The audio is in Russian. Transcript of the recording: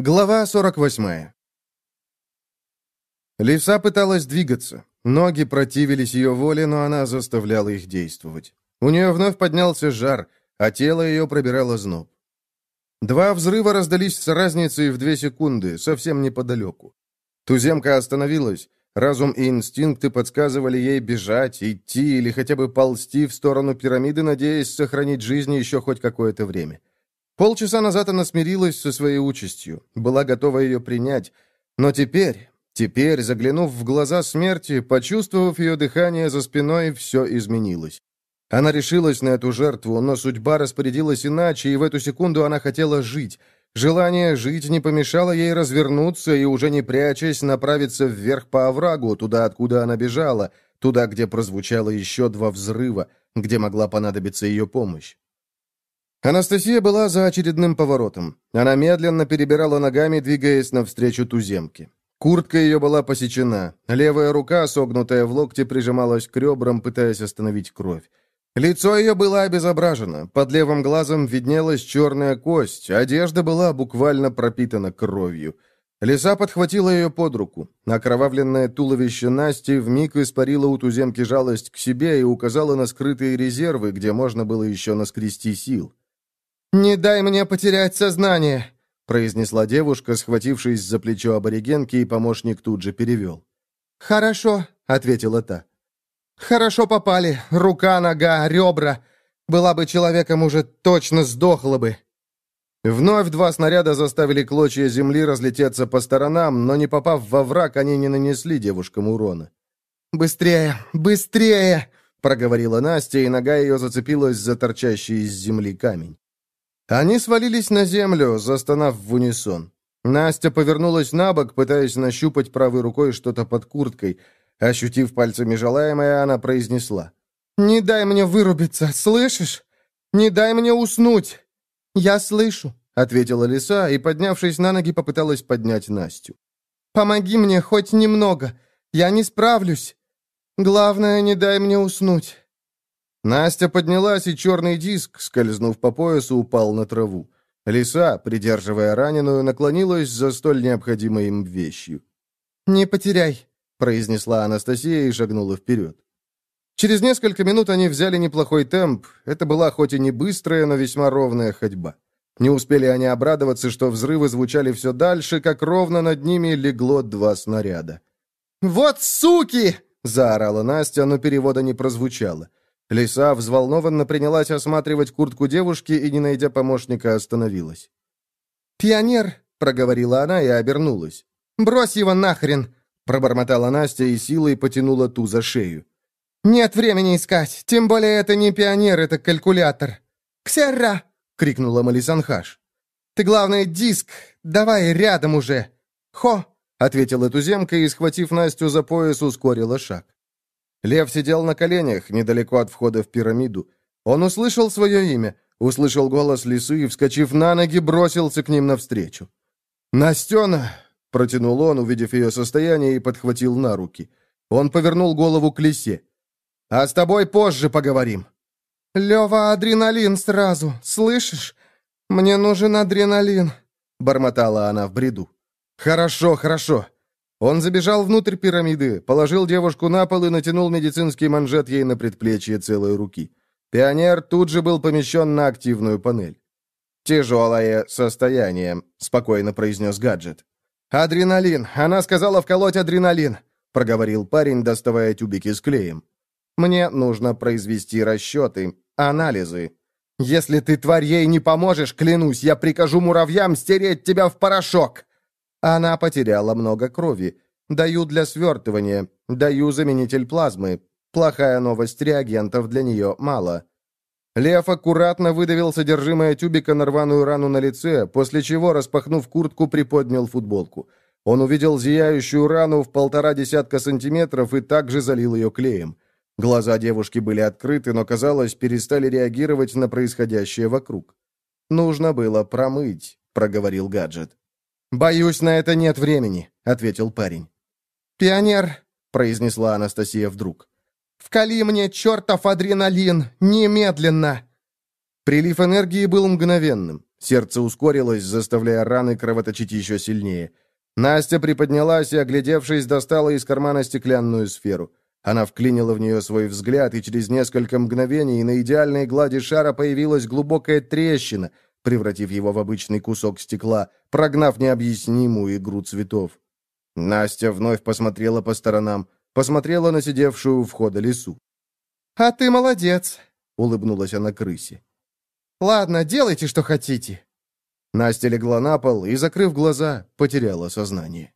Глава 48 Лиса пыталась двигаться. Ноги противились ее воле, но она заставляла их действовать. У нее вновь поднялся жар, а тело ее пробирало зноб. Два взрыва раздались с разницей в две секунды, совсем неподалеку. Туземка остановилась. Разум и инстинкты подсказывали ей бежать, идти или хотя бы ползти в сторону пирамиды, надеясь сохранить жизнь еще хоть какое-то время. Полчаса назад она смирилась со своей участью, была готова ее принять, но теперь, теперь, заглянув в глаза смерти, почувствовав ее дыхание за спиной, все изменилось. Она решилась на эту жертву, но судьба распорядилась иначе, и в эту секунду она хотела жить. Желание жить не помешало ей развернуться и, уже не прячась, направиться вверх по оврагу, туда, откуда она бежала, туда, где прозвучало еще два взрыва, где могла понадобиться ее помощь. Анастасия была за очередным поворотом. Она медленно перебирала ногами, двигаясь навстречу туземке. Куртка ее была посечена. Левая рука, согнутая в локте, прижималась к ребрам, пытаясь остановить кровь. Лицо ее было обезображено, под левым глазом виднелась черная кость, одежда была буквально пропитана кровью. Лиса подхватила ее под руку. Окровавленное туловище Насти вмиг испарило у туземки жалость к себе и указала на скрытые резервы, где можно было еще наскрести сил. «Не дай мне потерять сознание!» произнесла девушка, схватившись за плечо аборигенки, и помощник тут же перевел. «Хорошо», — ответила та. «Хорошо попали. Рука, нога, ребра. Была бы человеком, уже точно сдохла бы». Вновь два снаряда заставили клочья земли разлететься по сторонам, но не попав во враг, они не нанесли девушкам урона. «Быстрее! Быстрее!» — проговорила Настя, и нога ее зацепилась за торчащий из земли камень. Они свалились на землю, застонав в унисон. Настя повернулась на бок, пытаясь нащупать правой рукой что-то под курткой. Ощутив пальцами желаемое, она произнесла. «Не дай мне вырубиться, слышишь? Не дай мне уснуть!» «Я слышу», — ответила лиса и, поднявшись на ноги, попыталась поднять Настю. «Помоги мне хоть немного. Я не справлюсь. Главное, не дай мне уснуть». Настя поднялась, и черный диск, скользнув по поясу, упал на траву. Лиса, придерживая раненую, наклонилась за столь необходимой им вещью. «Не потеряй», — произнесла Анастасия и шагнула вперед. Через несколько минут они взяли неплохой темп. Это была хоть и не быстрая, но весьма ровная ходьба. Не успели они обрадоваться, что взрывы звучали все дальше, как ровно над ними легло два снаряда. «Вот суки!» — заорала Настя, но перевода не прозвучало. Лиса взволнованно принялась осматривать куртку девушки и, не найдя помощника, остановилась. «Пионер!» — проговорила она и обернулась. «Брось его нахрен!» — пробормотала Настя и силой потянула ту за шею. «Нет времени искать, тем более это не пионер, это калькулятор». «Ксерра!» — крикнула Малисанхаш. «Ты, главное, диск, давай рядом уже!» «Хо!» — ответила туземка и, схватив Настю за пояс, ускорила шаг. Лев сидел на коленях, недалеко от входа в пирамиду. Он услышал свое имя, услышал голос лисы и, вскочив на ноги, бросился к ним навстречу. «Настена!» — протянул он, увидев ее состояние, и подхватил на руки. Он повернул голову к лисе. «А с тобой позже поговорим». «Лева, адреналин сразу, слышишь? Мне нужен адреналин», — бормотала она в бреду. «Хорошо, хорошо», он забежал внутрь пирамиды, положил девушку на пол и натянул медицинский манжет ей на предплечье целой руки. Пионер тут же был помещен на активную панель. «Тяжелое состояние», — спокойно произнес гаджет. «Адреналин! Она сказала вколоть адреналин!» — проговорил парень, доставая тюбики с клеем. «Мне нужно произвести расчеты, анализы. Если ты, тварь, ей не поможешь, клянусь, я прикажу муравьям стереть тебя в порошок!» Она потеряла много крови. Даю для свертывания. Даю заменитель плазмы. Плохая новость, реагентов для нее мало. Лев аккуратно выдавил содержимое тюбика на рваную рану на лице, после чего, распахнув куртку, приподнял футболку. Он увидел зияющую рану в полтора десятка сантиметров и также залил ее клеем. Глаза девушки были открыты, но, казалось, перестали реагировать на происходящее вокруг. «Нужно было промыть», — проговорил гаджет. «Боюсь, на это нет времени», — ответил парень. «Пионер», — произнесла Анастасия вдруг. «Вкали мне чертов адреналин! Немедленно!» Прилив энергии был мгновенным. Сердце ускорилось, заставляя раны кровоточить еще сильнее. Настя приподнялась и, оглядевшись, достала из кармана стеклянную сферу. Она вклинила в нее свой взгляд, и через несколько мгновений на идеальной глади шара появилась глубокая трещина, превратив его в обычный кусок стекла, прогнав необъяснимую игру цветов. Настя вновь посмотрела по сторонам, посмотрела на сидевшую у входа лесу. «А ты молодец», — улыбнулась она крысе. «Ладно, делайте, что хотите». Настя легла на пол и, закрыв глаза, потеряла сознание.